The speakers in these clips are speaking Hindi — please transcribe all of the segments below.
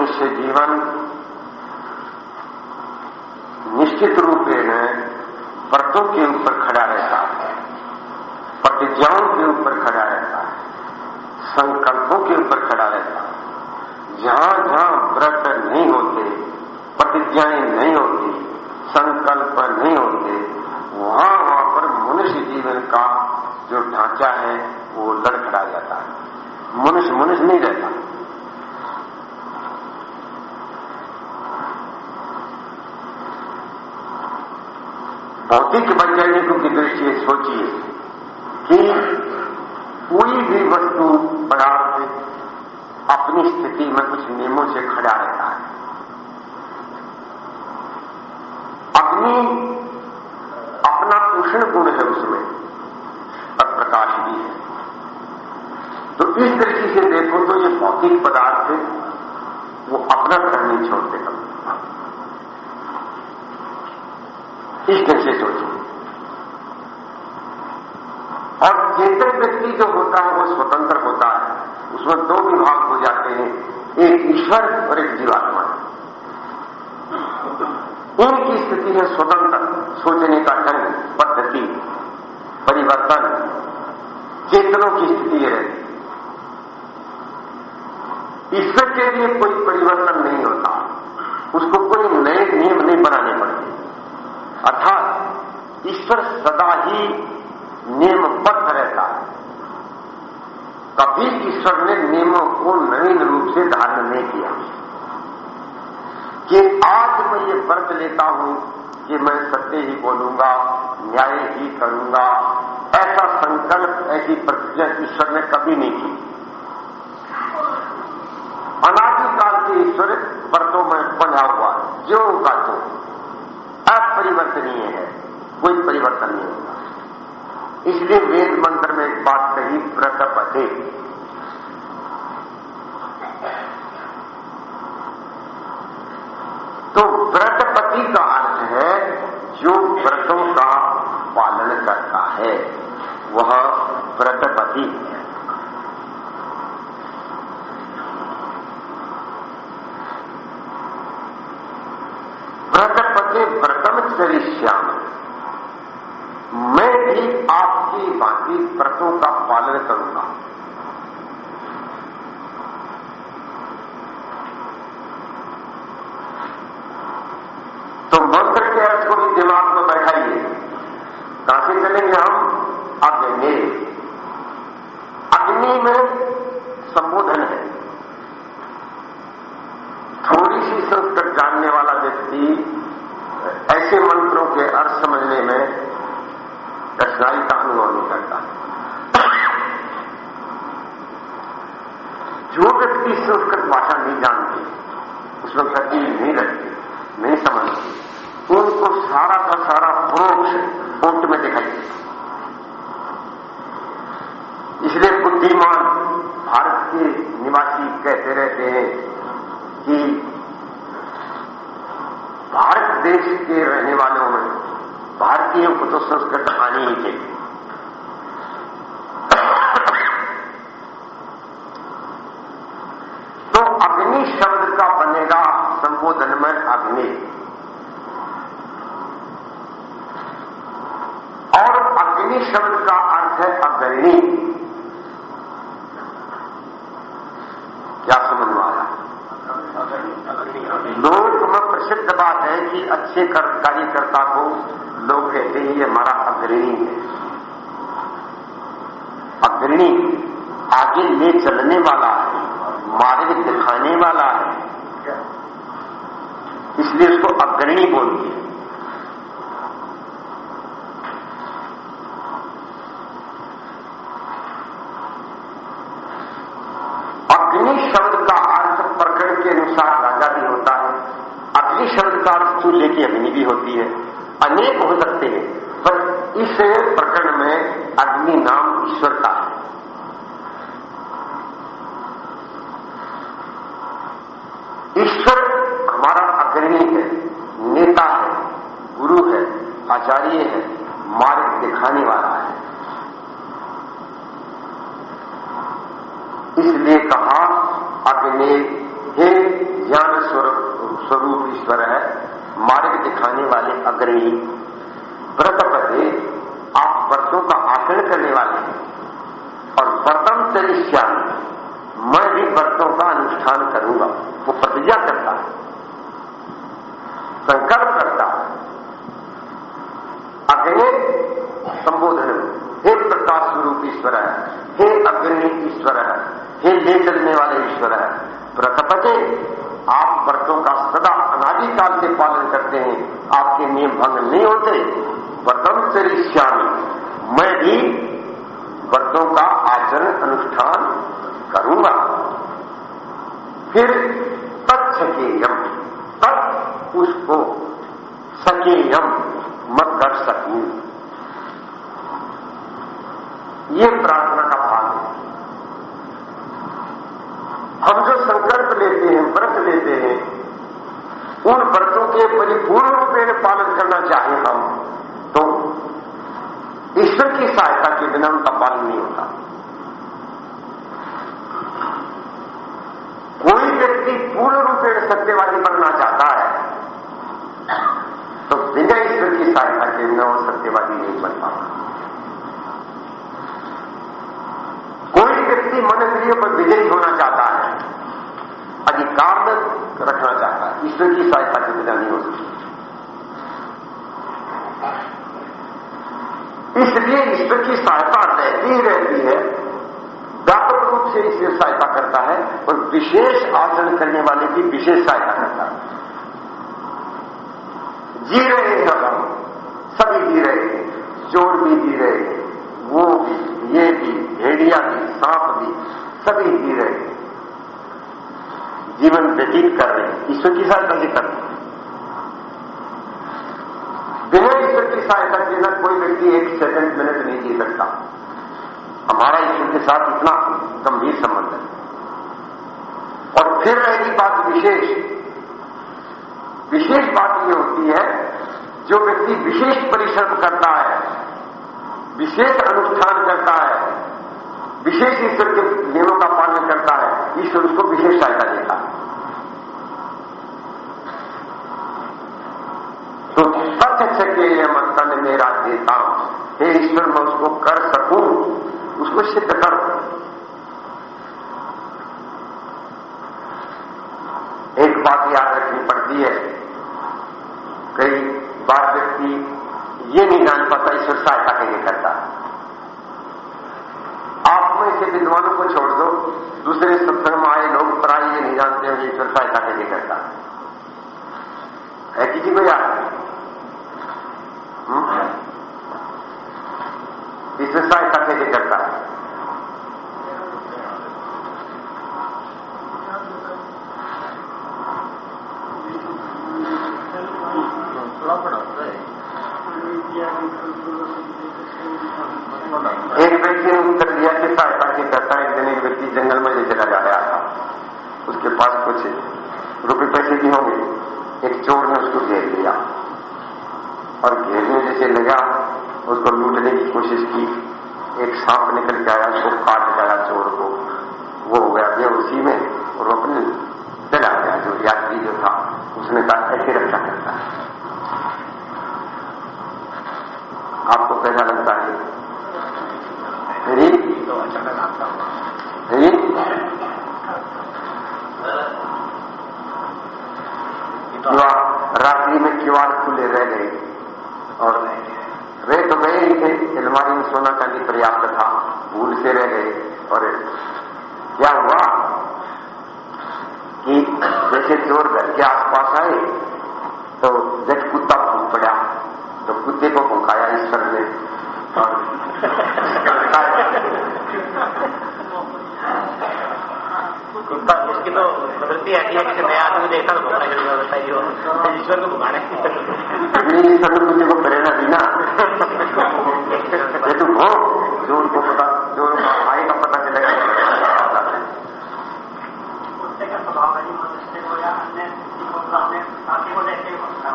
मनुष्य जीवन निश्चित रूप में व्रतों के ऊपर खड़ा रहता है, प्रतिज्ञाओं के ऊपर खड़ा रहता है, संकल्पों के ऊपर खड़ा रहता है। जहाँ जहाँ व्रत नहीं होते, प्रतिज्ञाएँ नहीं होती, संकल्प नहीं होते, वहाँ वहाँ पर मनुष्य जीवन का जो ढांचा है, वो लड़खड़ा जाता है। मनुष्य मनुष्य नहीं रहता। भौतिक वैज्ञानिकों की दृष्टि सोचिए कि कोई भी वस्तु पदार्थ अपनी स्थिति में कुछ नियमों से खड़ा रहता है। अपनी, अपना पोषण गुण है उसमें, और प्रकाश भी है। तो इस दृष्टि से देखो तो ये भौतिक पदार्थ इस ढंग से सोचो। और चेतन व्यक्ति जो होता है, वो स्वतंत्र होता है। उसमें दो विभाग हो जाते हैं। एक ईश्वर और एक जीवात्मा। उनकी स्थिति है स्वतंत्र सोचने का ढंग पद्धति, परिवर्तन, चेतनों की स्थिति है। ईश्वर के लिए कोई परिवर्तन नहीं होता। उसको कोई नए नियम नहीं बनाने पड़ते। ईश्वर सदा ही नियमबद्ध रहता है। कभी ईश्वर ने नियमों को नवीन रूप से धारण नहीं किया। कि आज मैं ये व्रत लेता हूँ कि मैं सत्य ही बोलूँगा, न्याय ही करूँगा, ऐसा संकल्प, ऐसी प्रतिज्ञा ईश्वर ने कभी नहीं की। अनादिकाल के ईश्वर व्रतों में बना हुआ जो का तो अपरिवर्तनीय है। कोई परिवर्तन नहीं होगा इसलिए वेद मंत्र में एक बात कही व्रत पते तो व्रतपति का अर्थ है, जो व्रतों का पालन करता है, वह व्रतपति है। व्रतपति व्रतम चरिष्याम मैं भी आपकी बाकी व्रतों का पालन करूँगा तो मंत्र के अर्थ को भी दिमाग में बैठाइए कहाँ से चलेंगे हम अग्नि अग्नि में संबोधन है थोड़ी सी संस्कृत जानने वाला व्यक्ति ऐसे मंत्रों के अर्थ समझने में कठिनाई का अनुभव नहीं करता जो व्यक्ति संस्कृत भाषा नहीं जानते उसमें गति नहीं रखते, नहीं समझते उनको सारा का सारा प्रोक्ष ओट में दिखाई देता इसलिए बुद्धिमान भारत के निवासी कहते रहते हैं कि भारत देश के रहने वालों में भारतीयों को तो संस्कृत आनी ही चाहिए तो अग्नि शब्द का बनेगा संबोधन में अग्नि। और अग्नि शब्द का अर्थ है अग्रणी। क्या समझ में आया? में प्रसिद्ध बात है कि अच्छे कार्यकर्ता को लोग कहते हैं, ये हमारा अग्रणी है। अग्रणी आगे ले चलने वाला है, मार्ग दिखाने वाला है। इसलिए उसको अग्रणी बोलते हैं। अग्नि शब्द का अर्थ प्रकरण के अनुसार राजा भी होता है। अग्नि शब्द का अर्थ चूल्हे की अग्नि भी होती है? अनेक हो सकते हैं, पर इस प्रकरण में अग्नि नाम ईश्वर का है ईश्वर हमारा अग्रणी है नेता है गुरु है आचार्य है मार्ग दिखाने वाला है इसलिए कहा अग्नि हे ज्ञान स्वरूप ईश्वर है मार्ग दिखाने वाले अग्रणी व्रत पदे आप व्रतों का आचरण करने वाले हैं। और व्रतम चरिष्यान मैं भी व्रतों का अनुष्ठान करूँगा। वो प्रतिज्ञा करता है। संकल्प करता है। अग्नि संबोधन। हे प्रकाश स्वरूप ईश्वर, है हे अग्नि ईश्वर, है हे ले चलने वाले ईश्वर है व्रतपते, आप व्रतों का सदा अनादिकाल के पालन करते हैं। आपके नियम भंग नहीं होते। व्रतम चरिष्यामी मैं भी व्रतों का आचरण अनुष्ठान करूँगा। फिर तत्सकेयम। तत् उसको सकेयम। मत कर सकूँ। ये प्रार्थना का भाग है हम उन व्रतों के परिपूर्ण रूप में पालन करना चाहें हम तो ईश्वर की सहायता के बिना उनका पालन नहीं होता। कोई व्यक्ति पूर्ण रूप में सत्यवादी बनना चाहता है तो बिना ईश्वर की सहायता के बिना वो सत्यवादी नहीं बन पाता। कोई व्यक्ति मन इंद्रियों पर विजयी होना चाहता है, अधिकार रखना ईश्वर की सहायता के बिना नहीं हो सकती इसलिए ईश्वर की सहायता रहती ही रहती है व्यापक रूप से ईश्वर सहायता करता है और विशेष आचरण करने वाले की विशेष सहायता करता है जी रहे हैं हम सभी जी रहे हैं चोर भी जी रहे हैं वो भी ये भी, भेड़िया भी, सांप भी, सभी जी रहे। हैं जीवन व्यतीत कर रहे हैं, ईश्वर की सहायता से कर बिना ईश्वर की सहायता के ना कोई व्यक्ति एक सेकंड मिनट नहीं जी सकता। हमारा ईश्वर के साथ इतना गंभीर संबंध है। और फिर रहेगी बात विशेष। विशेष बात यह होती है, जो व्यक्ति विशेष परिश्रम करता है, विशेष अनुष्ठान करता है विशेष ईश्वर के नियमों का पालन करता है, ईश्वर उसको विशेष सहायता देता है। तो सच सके यह तन मेरा देता हे। ईश्वर, मैं उसको कर सकूँ? उसको सिद्ध कर एक बात याद रखनी पड़ती है। कई बार व्यक्ति ये नहीं जान पाता ईश्वर सहायता के लिए करता। से विद्वानों को छोड़ दो। दूसरे सत्संग में आए, लोग प्राय, ये नहीं जानते हैं ईश्वर सहायता के लिए करता है। किसी को याद? इसमें सहायता कैसे करता है एक व्यक्ति ने उत्तर दिया कि सहायता की करता एक दिन एक व्यक्ति जंगल में ले चला जा रहा था उसके पास कुछ रुपये पैसे भी होंगे। एक चोर ने उसको घेर लिया। और घेरने जैसे लगा उसको लूटने की कोशिश की। एक सांप निकल के आया उसको काट गया चोर को। वो हो गया उसी में। और वो अपने चला गया जो यात्री जो था। उसने कहा ऐसे रक्षा करता है। आपको कैसा लगता है? रात्रि में किवाड़ खुले रह गए। और वे तो गए ही थे अलमारी में सोना का चांदी पर्याप्त था, भूल से रह गए। और क्या हुआ कि जैसे चोर घर के आसपास आए तो जब कुत्ता फूक पड़ा। तो कुत्ते को भुकाया ईश्वर ने और उसकी तो प्रवृत्ति ऐसी है कि नया आदमी देखा तो भुगना शुरू कर बताइए ईश्वर को भुगाने ईश्वर ने कुत्ते को प्रेरणा दी ना। ये तुम हो चोर को पता जो भाई का पता चलेगा स्वभाव को या अन्य अपने साथी को देख के होता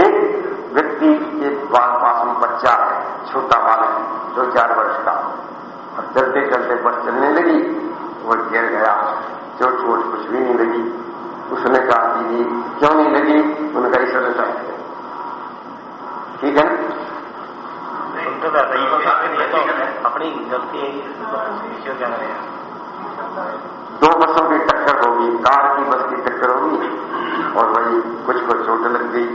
एक व्यक्ति के पास में बच्चा है छोटा बालक दो चार वर्ष का। और चलते चलते बस चलने लगी वो गिर गया। चोट वोट कुछ भी नहीं लगी। उसने कहा दीदी क्यों नहीं लगी? उनका ने चाहिए ठीक है अपनी गलती दो बसों की टक्कर होगी कार की बस की टक्कर होगी और वही कुछ को चोट लग गई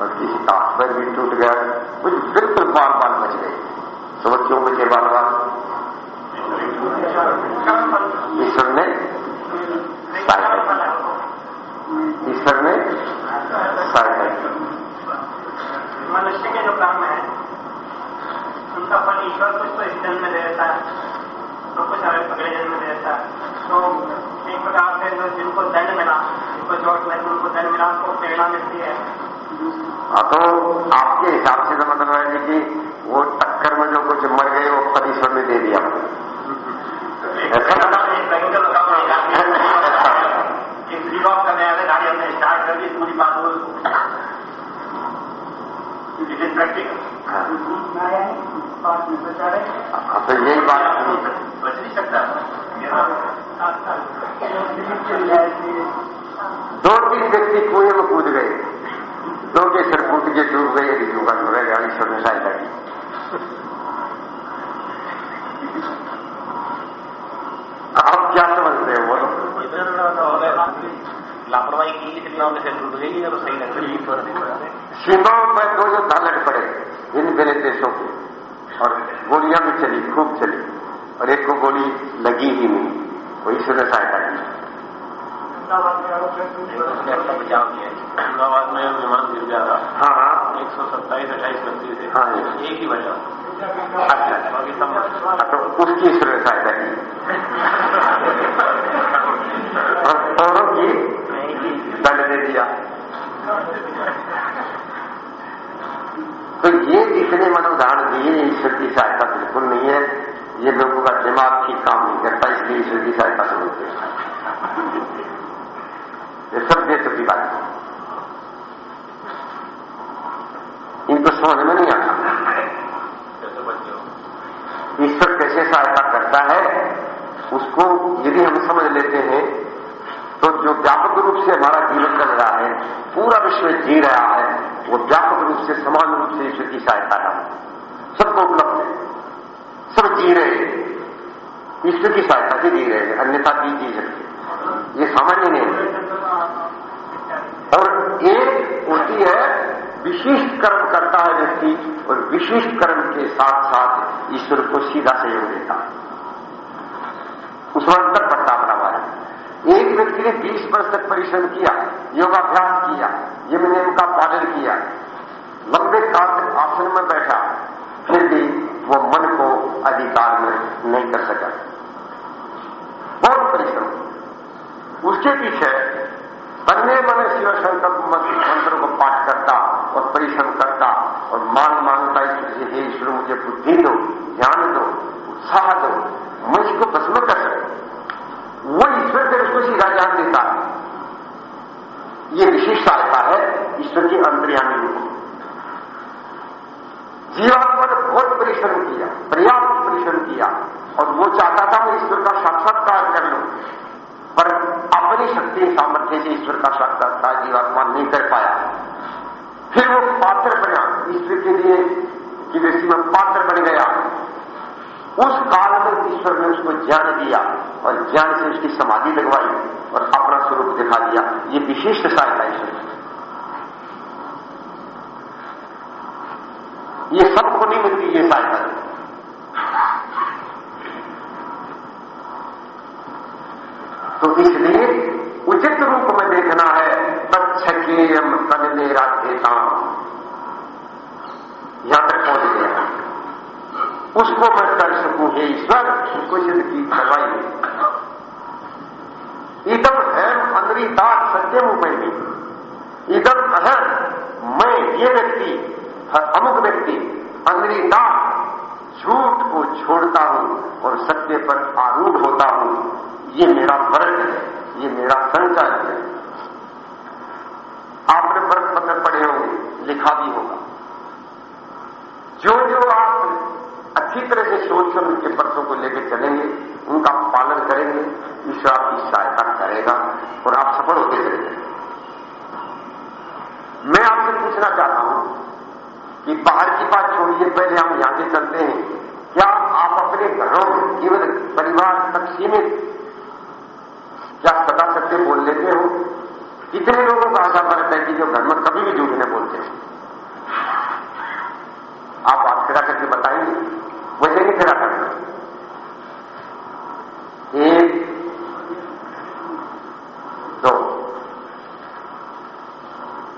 और किसी का पर भी टूट गया कुछ बिल्कुल बाल बाल बच गए। तो वो क्यों बचे बाल बाल ईश्वर ने सहायता ईश्वर ने सहायता मनुष्य के जो काम है उनका फल ईश्वर कुछ तो इस जन्म में देता है। तो कुछ अगले जन्म में देता है। तो एक प्रकार से जो जिनको दंड मिला जिनको चोट लगी उनको दंड मिला उनको प्रेरणा मिलती है। हाँ तो आपके हिसाब से तो मतलब है कि वो टक्कर में जो कुछ मर गए वो ईश्वर ने दे दिया। गाड़ी तो यही बात बच नहीं सकता। दो तीन व्यक्ति कुएँ में कूद गए। दो के सिर कूद के डूब गए डूबा रह गया ईश्वर ने सहायता की आप क्या समझते हैं बोलो लापरवाही की से डूब गई और सही नहीं सीमाओं पर दो जो धालट पड़े इन मेरे देशों के और गोलियाँ भी चली खूब चली और एक को गोली लगी ही नहीं वो ईश्वर ने सहायता की बचाव किया अहमदाबाद में विमान गिर गया था हाँ। हाँ एक सौ सत्ताईस अट्ठाईस व्यक्ति थे हाँ एक ही बचा अच्छा तो उसकी सहायता की। और की दंड दे दिया तो ये जितने मन उदाहरण दिए ईश्वर की सहायता बिल्कुल नहीं है ये लोगों का दिमाग ठीक काम नहीं करता इसलिए ईश्वर की सहायता समझते हैं ये सब देशों की बात है इनको समझ में नहीं आता ईश्वर कैसे सहायता करता है उसको यदि हम समझ लेते हैं तो जो व्यापक रूप से हमारा जीवन चल रहा है, पूरा विश्व जी रहा है, वो व्यापक रूप से, समान रूप से ईश्वर की सहायता का सबको उपलब्ध है। सब जी रहे हैं। ईश्वर की सहायता से जी रहे हैं। अन्यथा की जी सकते। ये सामान्य नहीं है। और एक होती है, विशिष्ट कर्म करता है व्यक्ति, और विशिष्ट कर्म के साथ साथ ईश्वर को सीधा सहयोग देता है। उसमें अंतर पड़ता है। एक व्यक्ति ने 20 वर्ष तक परिश्रम किया, योगाभ्यास किया यम नियम का पालन किया, लंबे काल तक आसन में बैठा, फिर भी वो मन को अधिकार में नहीं कर सका। बहुत परिश्रम उसके पीछे बनने मन शिव संकल्प मंत्र को पाठ करता और परिश्रम करता और मान माँगता हे ईश्वर, मुझे बुद्धि दो, ज्ञान दो, उत्साह दो मैं इसको भस्म कर सकूँ वो ईश्वर फिर उसको सीधा ज्ञान देता है। ये विशिष्ट सहायता है ईश्वर की अंतर्यामी रूप। जीवात्मा ने बहुत परिश्रम किया, पर्याप्त परिश्रम किया, और वो चाहता था मैं ईश्वर का साक्षात्कार कर लूँ। पर अपनी शक्ति सामर्थ्य से ईश्वर का साक्षात्कार जीवात्मा नहीं कर पाया। फिर वो पात्र बना, ईश्वर के लिए कि दृष्टि में पात्र बन गया। उस काल में ईश्वर ने उसको ज्ञान दिया और ज्ञान से उसकी समाधि लगवाई और अपना स्वरूप दिखा दिया। ये विशिष्ट सहायता ईश्वर की। ये सबको नहीं मिलती, ये सहायता तो इसलिए उचित रूप में देखना है तत्केयम तन मेरा देता यहाँ तक पहुँच गया उसको मैं कर सकूँ हे ईश्वर सिद्ध की करवाई इदम अहम अंदरीदार सत्यम उपयोगी इदम अहम मैं ये व्यक्ति अमुक व्यक्ति अंदरीदार झूठ को छोड़ता हूँ और सत्य पर आरूढ़ होता हूँ। ये मेरा व्रत है, ये मेरा संकल्प है। आपने व्रत पत्र पढ़े होंगे, लिखा भी होगा। जो जो आप अच्छी तरह से सोच समझ के व्रतों को लेकर चलेंगे, उनका पालन करेंगे, ईश्वर आपकी सहायता करेगा और आप सफल होते चलेंगे मैं आपसे पूछना चाहता हूँ कि बाहर की बात छोड़िए, पहले हम यहाँ से चलते हैं। क्या आप अपने घरों में, केवल परिवार तक सीमित, क्या सदा सत्य बोल लेते हो? कितने लोगों का ऐसा फ़र्क है कि जो घर में कभी भी झूठ नहीं बोलते आप खड़ा करके बताएँगे वैसे नहीं खड़ा करना एक दो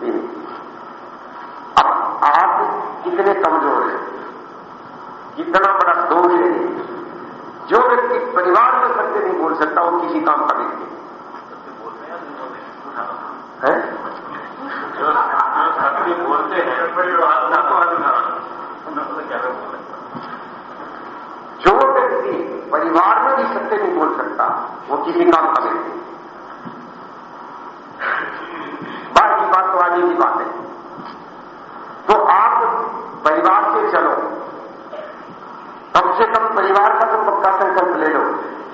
तीन। अब आप कितने कमज़ोर हैं? कितना बड़ा दोष है जो व्यक्ति परिवार में सत्य नहीं बोल सकता वो किसी काम का व्यक्ति है। जो सत्य बोलते हैं आत्मा जो व्यक्ति परिवार में भी सत्य नहीं बोल सकता वो किसी काम का व्यक्ति बात की बात तो आगे की बात है तो आप परिवार से चलो कम से कम परिवार का तो पक्का संकल्प ले लो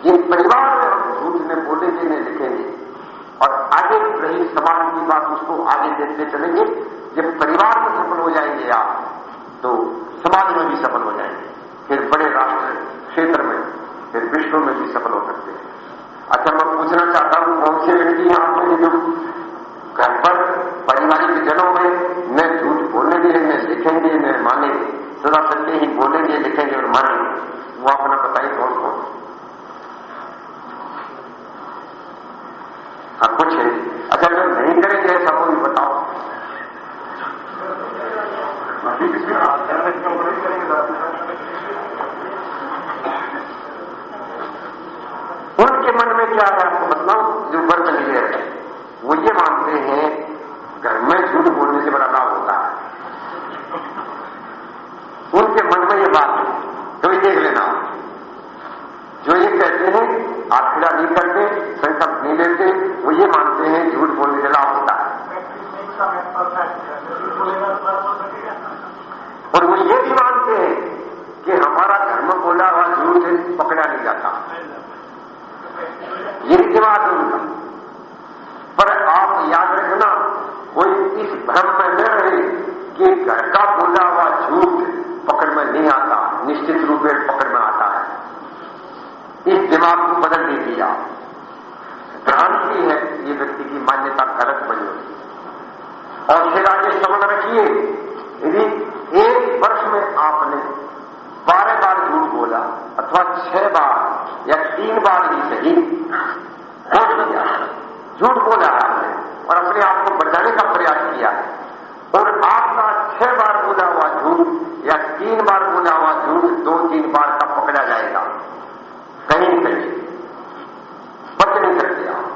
ये परिवार में हम झूठ ने बोलेंगे नहीं लिखेंगे और आगे रही समाज की बात उसको आगे देखते चलेंगे जब परिवार में सफल हो जाएँगे आप समाज में भी सफल हो जाएँगे। फिर बड़े राष्ट्र क्षेत्र में, फिर विश्व में भी सफल हो सकते हैं। अच्छा मैं पूछना चाहता हूँ, कौन से व्यक्ति यहाँ पर जो घर पर पारिवारिक जनों में न झूठ बोलेंगे, न लिखेंगे, न मानेंगे? सदा सत्य ही बोलेंगे, लिखेंगे और मानेंगे। वो अपना बताइए कौन कौन? हाँ कुछ है। अच्छा जब नहीं करेंगे ऐसा कोई बताओ है आपको बताऊँ जो वर्ग लिए है वो ये मानते हैं घर में झूठ बोलने से बड़ा लाभ होता है उनके मन में ये बात है तो ये देख लेना जो ये कहते हैं आखिरा नहीं करते संकल्प नहीं लेते वो ये मानते हैं झूठ बोलने से लाभ होता है और वो ये भी मानते हैं कि हमारा धर्म बोला हुआ झूठ पकड़ा नहीं जाता ये रिवाज है उनका पर आप याद रखना कोई इस भ्रम में न रहे कि घर का बोला हुआ झूठ पकड़ में नहीं आता निश्चित रूप में पकड़ में आता है इस दिमाग को बदल दीजिए आप भ्रांति है ये व्यक्ति की मान्यता गलत बनी और फिर आगे समझ रखिए यदि एक वर्ष में आपने बारह बार झूठ बोला अथवा छह बार या तीन बार ही सही बोल दिया झूठ बोला है आपने और अपने आप को बढ़ाने का प्रयास किया है और आपका छह बार बोला हुआ झूठ या तीन बार बोला हुआ झूठ दो तीन बार का पकड़ा जाएगा कहीं कहीं बच नहीं सकते आप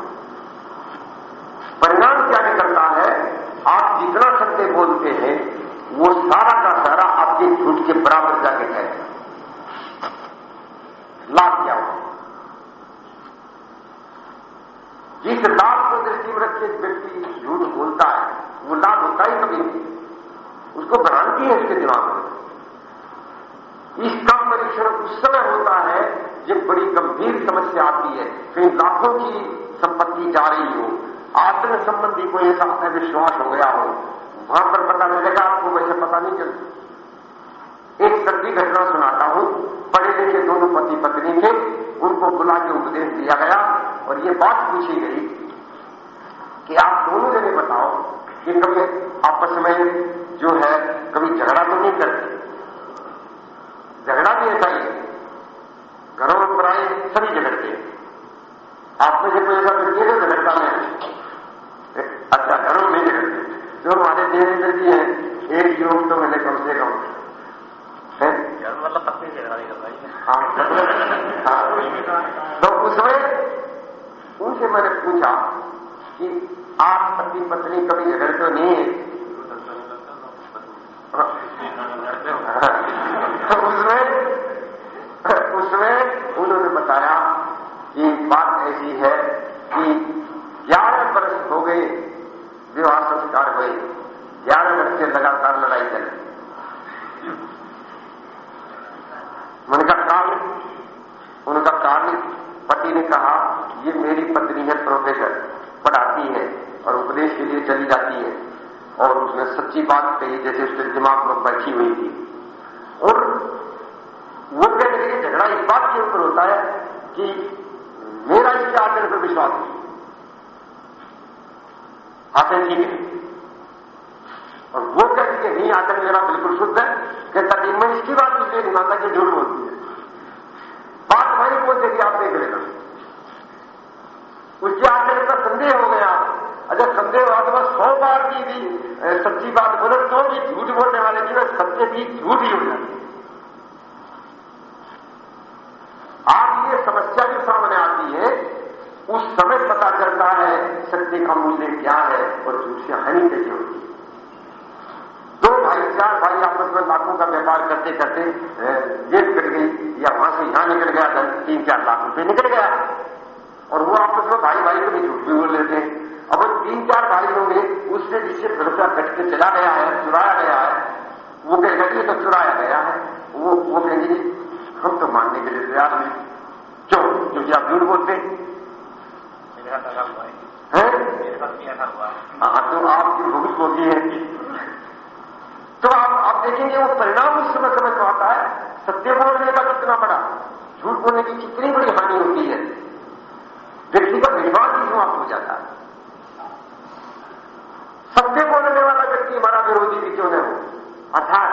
परिणाम क्या निकलता है आप जितना सत्य बोलते हैं वो सारा का सारा आपके झूठ के बराबर जाके है। लाभ क्या हो जिस लाभ को दृष्टि में रख व्यक्ति झूठ बोलता है, वो लाभ होता ही कभी नहीं। उसको भ्रांति है उसके दिमाग में। इसका परीक्षण उस समय होता है जब बड़ी गंभीर समस्या आती है कहीं लाखों की संपत्ति जा रही हो, आत्म संबंधी कोई ऐसा विश्वास हो गया हो वहाँ पर पता लगेगा, आपको वैसे पता नहीं चलती। एक सच्ची घटना सुनाता हूँ। पढ़े लिखे दोनों पति पत्नी थे उनको बुला के उपदेश दिया गया और ये बात पूछी गई कि आप दोनों जने बताओ कि कभी आपस में जो है कभी झगड़ा तो नहीं करते? झगड़ा भी ऐसा ही घरों में पराए सभी झगड़ते हैं। आप में से कोई ऐसा व्यक्ति है झगड़ता में? अच्छा घरों में झगड़ते जो हमारे देवेंद्र जी हैं एक योग तो मैंने कम से कम। मतलब झगड़ा हाँ। हाँ। तो उसमें उनसे मैंने पूछा कि आप पति पत्नी कभी झगड़ते तो नहीं है? उसमें उसमें उन्होंने बताया कि बात ऐसी है कि ग्यारह वर्ष हो गए विवाह संस्कार हुए ग्यारह से लगातार लड़ाई चली। उनका कारण उनका कारण पति ने कहा, ये मेरी पत्नी है, प्रोफेसर। पढ़ाती है और उपदेश के लिए चली जाती है। और उसने सच्ची बात कही, जैसे उसके दिमाग में बैठी हुई थी। और वो कहने लगे झगड़ा इस बात के ऊपर होता है कि मेरा इसके आचरण पर विश्वास नहीं ठीक है और वो कहती है नहीं आचरण मेरा बिल्कुल शुद्ध है। कहता कि मैं इसकी बात इसलिए नहीं मानता कि झूठ बोलती है। बात भाई बोलते कि आप देख लेना। उसके आचरण का संदेह हो गया। अगर संदेह हुआ तो बस सौ बार की भी सच्ची बात बोले तो भी झूठ बोलने वाले की सत्य भी झूठ ही हो जाती आज ये समस्या जो सामने आती है उस समय पता चलता है सत्य का मूल्य क्या है? और से हानि कैसे होती है दो भाई, चार भाई आपस में लाखों का व्यापार करते करते जेब कट गई, या वहाँ से यहाँ निकल गया धन तीन चार लाख रुपए निकल गया। और वो आपस में भाई भाई को भी झूठ भी बोल लेते हैं अब वो तीन चार भाई होंगे, उससे जिससे रुपया कट के चला गया है, चुराया गया है, वो कहेगा, ये तो चुराया गया है। वो वो कहेंगे हम तो मानने के लिए तैयार नहीं क्यों क्योंकि आप झूठ बोलते है। हैं हाँ तो आपकी भूख होती है। तो आप आप देखेंगे वो परिणाम उस समय समय को आता है। सत्य बोलने का कितना बड़ा, झूठ बोलने की कितनी बड़ी हानि होती है। व्यक्ति का विश्वास ही समाप्त हो जाता है। सत्य बोलने वाला व्यक्ति हमारा विरोधी भी क्यों न हो? अर्थात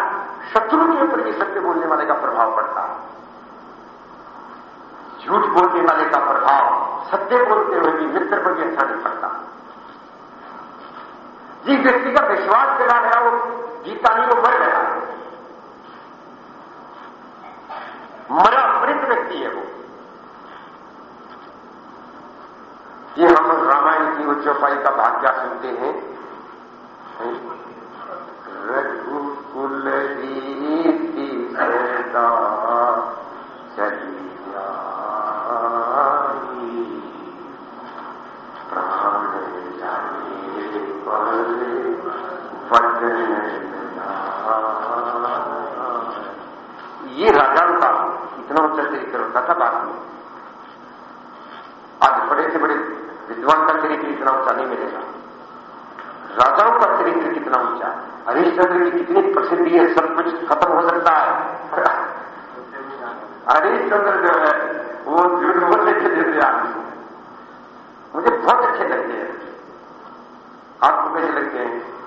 शत्रु के ऊपर भी सत्य बोलने वाले का प्रभाव पड़ता है। झूठ बोलने वाले का प्रभाव सत्य बोलते हुए भी मित्र पर भी अच्छा नहीं पड़ता जिस व्यक्ति का विश्वास चला गया वो जीता नहीं वो मर गया। मरा मृत व्यक्ति है वो। ये हम रामायण की वो चौपाई का भाग्य सुनते हैं। रघुकुल रीति चली आई प्राण जाने पर वचन ये राजाओं का इतना चरित्र था बात में आज बड़े से बड़े विद्वान का चरित्र इतना ऊँचा नहीं मिलेगा। राजाओं का चरित्र कितना ऊँचा है? हरिश्चंद्र की कितनी प्रसिद्धि है सब कुछ खत्म हो सकता है। हरिश्चंद्र जो है वो झूठ बोलने के जैसे आदमी मुझे बहुत अच्छे लगते हैं। आपको कैसे लगते हैं?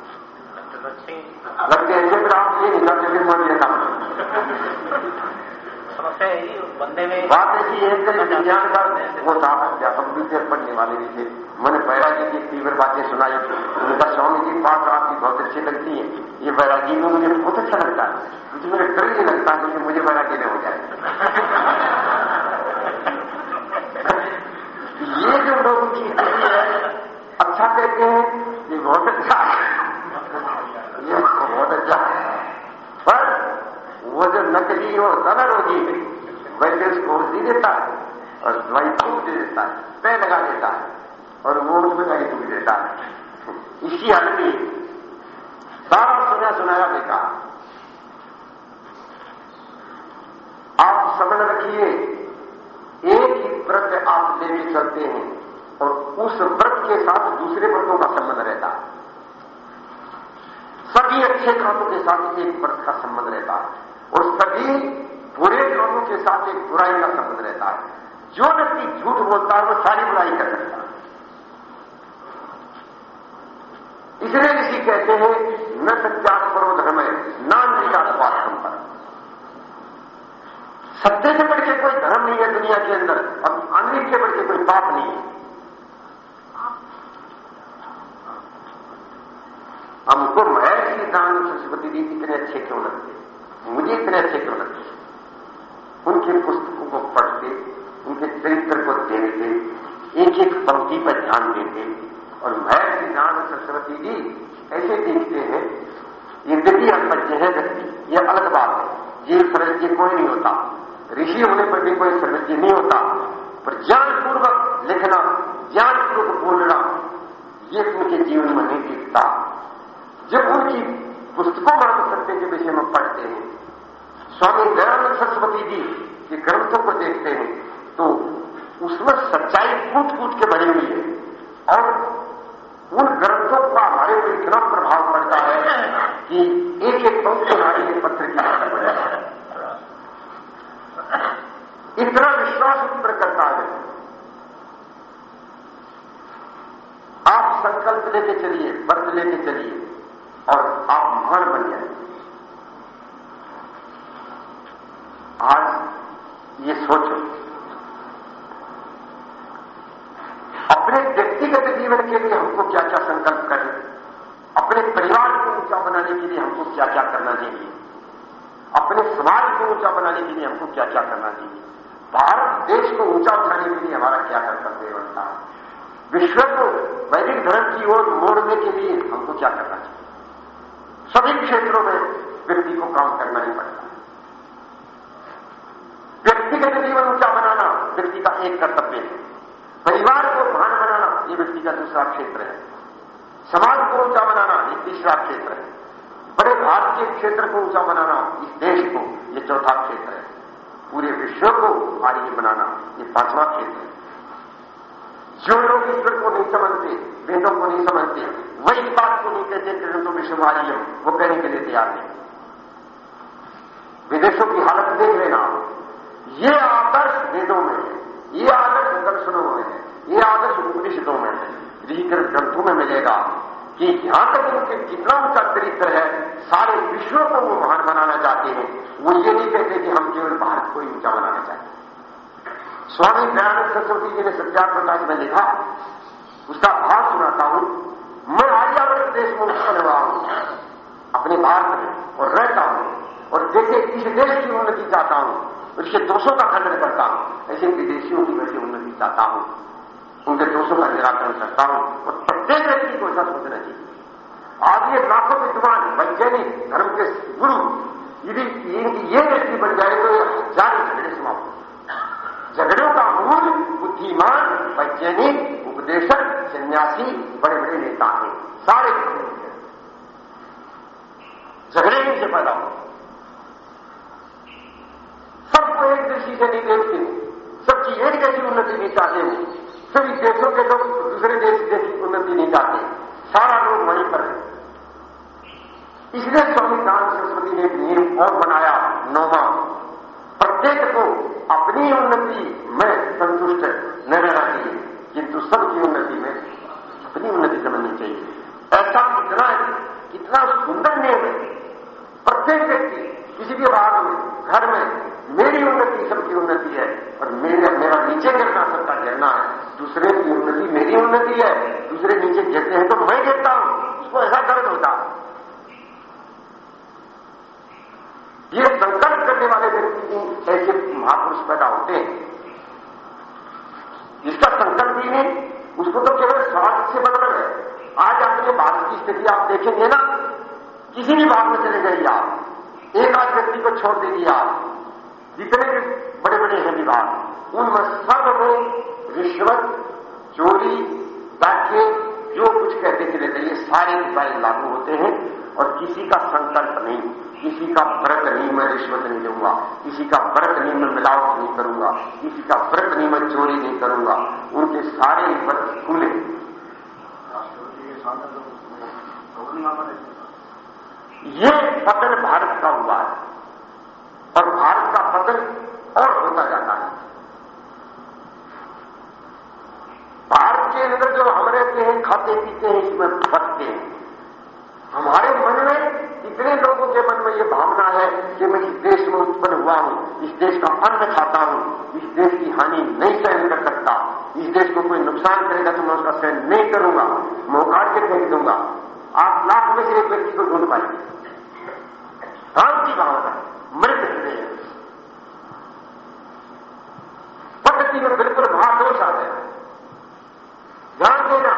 लगते ही। फिर आप ये नहीं करते फिर बोलिए ना समस्या यही में बात ऐसी है कि विज्ञान का वो था अध्यापक भी थे पढ़ने वाले भी थे। मैंने बैरागी की तीव्र बातें सुनाई। उनका स्वामी जी बात आपकी बहुत अच्छी लगती है। ये बैरागी में मुझे बहुत अच्छा लगता है। मुझे मेरे डर नहीं लगता क्योंकि मुझे बैरागी न हो जाए। ये जो लोगों की है अच्छा कहते हैं ये बहुत अच्छा है ये बहुत अच्छा है पर वो होता ना रोगी वैसे उसको दी देता है और दवाई फूक दे देता है, पैर लगा देता है और वो उसमें दवाई फूक देता है। इसी हालत में सारा सुना सुनाया देखा आप समझ रखिए, एक ही व्रत आप लेके चलते हैं और उस व्रत के साथ दूसरे व्रतों का संबंध रहता है। सभी अच्छे कामों के साथ एक व्रत का संबंध रहता है। सभी बुरे लोगों के साथ एक बुराई का संबंध रहता है। जो व्यक्ति झूठ बोलता है, वो सारी बुराई कर सकता है। इसलिए ऋषि कहते हैं, न सत्यात परो धर्म है नाम निजात वास्तव पर सत्य से बढ़ के कोई धर्म नहीं है दुनिया के अंदर, और अन्य से बढ़ के कोई पाप नहीं है। हमको महर्षि दान सरस्वती जी इतने अच्छे क्यों लगते? मुझे इतने अच्छे क्यों लगते उनके पुस्तकों को पढ़ते, उनके चरित्र को देखते एक एक पंक्ति पर ध्यान देते, और महर्षि दान सरस्वती जी ऐसे देखते हैं, ये विधि अल्पज्ञ है व्यक्ति, ये अलग बात है। ये सर्वज्ञ कोई नहीं होता। ऋषि होने पर भी कोई सर्वज्ञ नहीं होता। पर ज्ञानपूर्वक लिखना, ज्ञानपूर्वक बोलना, ये उनके जीवन में नहीं दिखता जब उनकी पुस्तकों में हम सत्य के विषय में पढ़ते हैं। स्वामी दयानंद सरस्वती जी के ग्रंथों को देखते हैं तो उसमें सच्चाई कूट कूट के भरी हुई है और उन ग्रंथों का हमारे पर इतना प्रभाव पड़ता है कि एक एक पंक्ति हमारे लिए पत्र की इतना विश्वास उत्पन्न करता है। आप संकल्प लेके चलिए, व्रत लेके चलिए। और आप महान बन जाए। आज ये सोचो। अपने व्यक्तिगत जीवन के लिए हमको क्या क्या संकल्प करें अपने परिवार को ऊँचा बनाने के लिए हमको क्या क्या करना चाहिए? अपने समाज को ऊँचा बनाने के लिए हमको क्या क्या करना चाहिए? भारत देश को ऊँचा उठाने के लिए हमारा क्या कर्तव्य बनता है? विश्व को वैदिक धर्म की ओर मोड़ने के लिए हमको क्या करना चाहिए? सभी क्षेत्रों में व्यक्ति को काम करना ही पड़ता व्यक्तिगत जीवन ऊँचा बनाना व्यक्ति का एक कर्तव्य है। परिवार को महान बनाना ये व्यक्ति का दूसरा क्षेत्र है। समाज को ऊँचा बनाना ये तीसरा क्षेत्र है। बड़े भारतीय क्षेत्र को ऊँचा बनाना इस देश को ये चौथा क्षेत्र है। पूरे विश्व को आर्य बनाना ये पांचवा क्षेत्र है। जो लोग ईश्वर को नहीं समझते, वेदों को नहीं समझते वही बात को नहीं कहते ग्रंथों में शुभार्य वो कहने के लिए तैयार नहीं विदेशों की हालत देख लेना। ये आदर्श वेदों में है, ये आदर्श दर्शनों में है, ये आदर्श उपनिषदों में है। ग्रंथों में मिलेगा कि यहाँ तक उनके कितना ऊँचा चरित्र है, सारे विश्व को वो महान बनाना चाहते हैं, वो ये नहीं कहते कि हम केवल भारत को ही ऊँचा बनाना चाहते स्वामी दयानंद सरस्वती जी ने सत्याग प्रकाश में लिखा, उसका भाव सुनाता हूँ। मैं आर्यावर्त देश में उत्पन्न हुआ हूँ। अपने भारत में और रहता हूँ और जैसे इस देश की उन्नति चाहता हूँ, उसके दोषों का खंडन करता हूँ, ऐसे विदेशियों की वैसे उन्नति चाहता हूँ। उनके दोषों का निराकरण करता हूँ और प्रत्येक व्यक्ति को ऐसा सोचना चाहिए। आज ये लाखों विद्वान, वैज्ञानिक धर्म के गुरु यदि इनकी ये व्यक्ति बन जाए तो हज़ार झगड़े समाप्त झगड़ों का मूल बुद्धिमान, वैज्ञानिक उपदेशक, सन्यासी बड़े बड़े नेता हैं, सारे झगड़े से पैदा हो। सबको एक दृष्टि से नहीं देखते सबकी एक जैसी उन्नति नहीं चाहते हो। सभी देशों के लोग दूसरे देश जैसी उन्नति नहीं चाहते सारा लोग वहीं पर है। इसलिए स्वामी दान सरस्वती ने एक नियम और बनाया नौमा प्रत्येक को अपनी उन्नति में संतुष्ट न रहना चाहिए किंतु सबकी उन्नति में, अपनी उन्नति समझनी चाहिए। ऐसा कितना कितना सुंदर नियम है। प्रत्येक व्यक्ति, किसी भी भाग में, घर में, मेरी उन्नति, सबकी उन्नति है। और मेरे, मेरा नीचे गिरना सबका गिरना है। दूसरे की उन्नति मेरी उन्नति है। दूसरे नीचे गिरते हैं तो मैं गिरता हूँ। उसको ऐसा दर्द होता ये संकल्प करने वाले व्यक्ति ऐसे महापुरुष पैदा होते हैं। जिसका संकल्प ही नहीं उसको तो केवल स्वार्थ से मतलब है। आज आपके भारत की स्थिति आप देखेंगे ना, किसी भी भाग में चले जाइए आप। एक आध व्यक्ति को छोड़ दीजिए आप। जितने भी बड़े बड़े हैं विभाग उनमें सब में रिश्वत, चोरी, डाके, जो कुछ कहते चले जाइए, सारे उपाय लागू होते हैं। और किसी का संकल्प नहीं, किसी का व्रत नहीं मैं रिश्वत नहीं लूँगा, किसी का व्रत नहीं मैं मिलावट नहीं करूँगा, किसी का व्रत नहीं मैं चोरी नहीं करूँगा, उनके सारे व्रत खुले। ये पतन भारत का हुआ है, और भारत का पतन और होता जाता है। भारत के अंदर जो हम रहते हैं, खाते पीते हैं, इसमें फटते हैं। हमारे मन में इतने लोगों के मन में ये भावना है कि मैं इस देश में उत्पन्न हुआ हूँ, इस देश का अन्न खाता हूँ, इस देश की हानि नहीं सहन कर सकता, इस देश को कोई नुकसान करेगा तो मैं उसका सहन नहीं करूँगा मोकार के फेंक दूँगा। आप लाख में से एक व्यक्ति को ढूंढ पाएँगे। काम की भावना मृत हृदय। पद्धति में बिल्कुल महादोष आ गया। ध्यान देना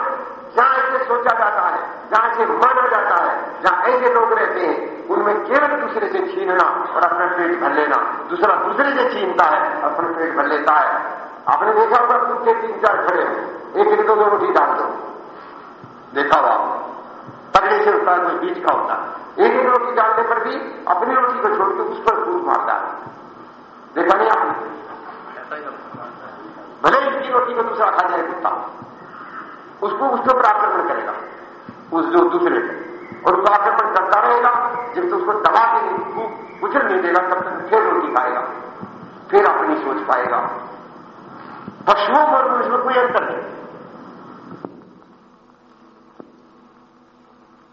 जहाँ इसे सोचा जाता है, जहाँ इसे माना जाता है जहाँ ऐसे लोग रहते हैं, उनमें केवल दूसरे से छीनना और अपना पेट भर लेना। दूसरा दूसरे से छीनता है, अपना पेट भर लेता है। आपने देखा होगा कुत्ते तीन चार खड़े हो, एक एक दो रोटी डाल दो। देखा होगा तगड़े से होता है कोई बीच का होता है। एक एक रोटी डालने पर भी अपनी रोटी को छोड़ के उस पर कूद मारता है। देखा नहीं आपने? भले इसकी रोटी को दूसरा खा जाए कुत्ता। उसको उसके ऊपर आक्रमण करेगा, उस जो दूसरे पे और उसको पर करता रहेगा जब तक उसको दबा के गुजर नहीं देगा, तब तक फिर रोटी खाएगा फिर अपनी सोच पाएगा। पशुओं और मनुष्य में कोई अंतर नहीं।